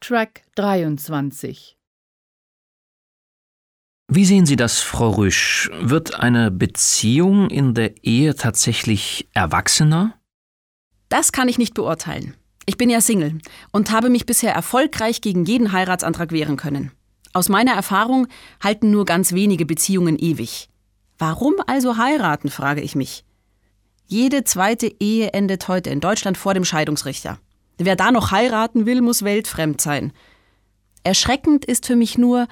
Track 23 Wie sehen Sie das, Frau Rüsch? Wird eine Beziehung in der Ehe tatsächlich erwachsener? Das kann ich nicht beurteilen. Ich bin ja Single und habe mich bisher erfolgreich gegen jeden Heiratsantrag wehren können. Aus meiner Erfahrung halten nur ganz wenige Beziehungen ewig. Warum also heiraten, frage ich mich. Jede zweite Ehe endet heute in Deutschland vor dem Scheidungsrichter. Wer da noch heiraten will, muss weltfremd sein. Erschreckend ist für mich nur,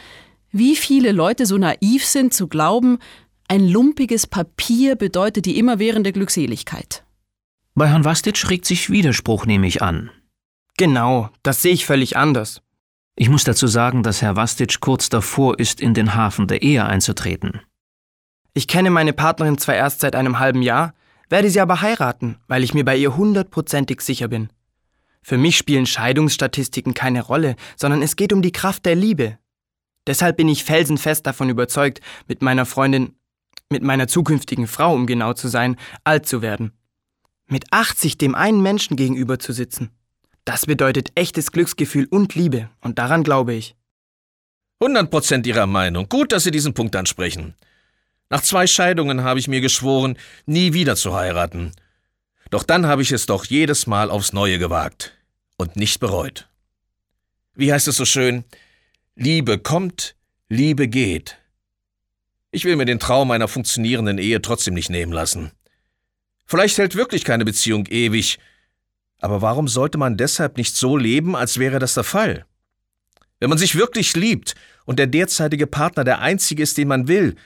wie viele Leute so naiv sind zu glauben, ein lumpiges Papier bedeutet die immerwährende Glückseligkeit. Bei Herrn Vastitsch regt sich Widerspruch, nehme ich an. Genau, das sehe ich völlig anders. Ich muss dazu sagen, dass Herr Vastitsch kurz davor ist, in den Hafen der Ehe einzutreten. Ich kenne meine Partnerin zwar erst seit einem halben Jahr, werde sie aber heiraten, weil ich mir bei ihr hundertprozentig sicher bin. Für mich spielen Scheidungsstatistiken keine Rolle, sondern es geht um die Kraft der Liebe. Deshalb bin ich felsenfest davon überzeugt, mit meiner Freundin, mit meiner zukünftigen Frau, um genau zu sein, alt zu werden. Mit 80 dem einen Menschen gegenüber zu sitzen. Das bedeutet echtes Glücksgefühl und Liebe, und daran glaube ich. 100% Ihrer Meinung. Gut, dass Sie diesen Punkt ansprechen. Nach zwei Scheidungen habe ich mir geschworen, nie wieder zu heiraten. Doch dann habe ich es doch jedes Mal aufs Neue gewagt und nicht bereut. Wie heißt es so schön? Liebe kommt, Liebe geht. Ich will mir den Traum einer funktionierenden Ehe trotzdem nicht nehmen lassen. Vielleicht hält wirklich keine Beziehung ewig, aber warum sollte man deshalb nicht so leben, als wäre das der Fall? Wenn man sich wirklich liebt und der derzeitige Partner der einzige ist, den man will,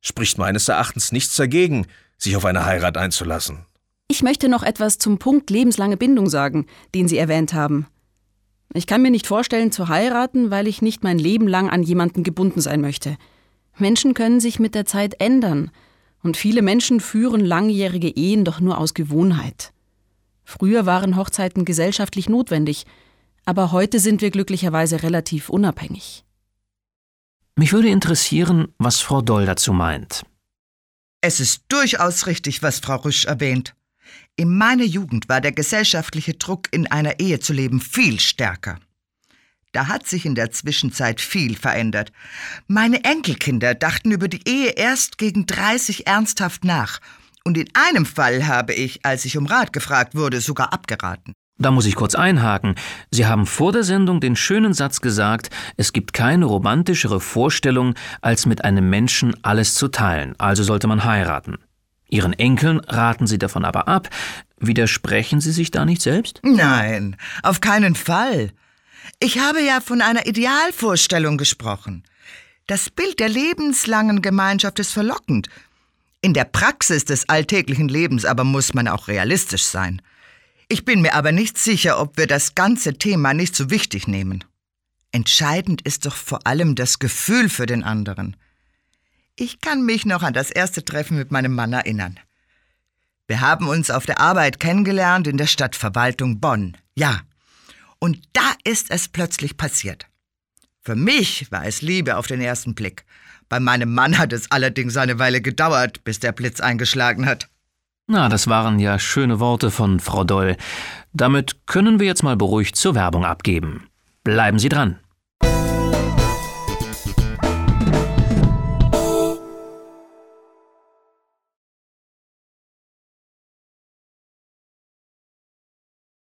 spricht meines Erachtens nichts dagegen, sich auf eine Heirat einzulassen. Ich möchte noch etwas zum Punkt lebenslange Bindung sagen, den Sie erwähnt haben. Ich kann mir nicht vorstellen, zu heiraten, weil ich nicht mein Leben lang an jemanden gebunden sein möchte. Menschen können sich mit der Zeit ändern, und viele Menschen führen langjährige Ehen doch nur aus Gewohnheit. Früher waren Hochzeiten gesellschaftlich notwendig, aber heute sind wir glücklicherweise relativ unabhängig. Mich würde interessieren, was Frau Doll dazu meint. Es ist durchaus richtig, was Frau Rüsch erwähnt. In meiner Jugend war der gesellschaftliche Druck, in einer Ehe zu leben, viel stärker. Da hat sich in der Zwischenzeit viel verändert. Meine Enkelkinder dachten über die Ehe erst gegen 30 ernsthaft nach. Und in einem Fall habe ich, als ich um Rat gefragt wurde, sogar abgeraten. Da muss ich kurz einhaken. Sie haben vor der Sendung den schönen Satz gesagt, es gibt keine romantischere Vorstellung, als mit einem Menschen alles zu teilen, also sollte man heiraten. Ihren Enkeln raten Sie davon aber ab. Widersprechen Sie sich da nicht selbst? Nein, auf keinen Fall. Ich habe ja von einer Idealvorstellung gesprochen. Das Bild der lebenslangen Gemeinschaft ist verlockend. In der Praxis des alltäglichen Lebens aber muss man auch realistisch sein. Ich bin mir aber nicht sicher, ob wir das ganze Thema nicht so wichtig nehmen. Entscheidend ist doch vor allem das Gefühl für den anderen. Ich kann mich noch an das erste Treffen mit meinem Mann erinnern. Wir haben uns auf der Arbeit kennengelernt in der Stadtverwaltung Bonn. Ja. Und da ist es plötzlich passiert. Für mich war es Liebe auf den ersten Blick. Bei meinem Mann hat es allerdings eine Weile gedauert, bis der Blitz eingeschlagen hat. Na, das waren ja schöne Worte von Frau Doll. Damit können wir jetzt mal beruhigt zur Werbung abgeben. Bleiben Sie dran.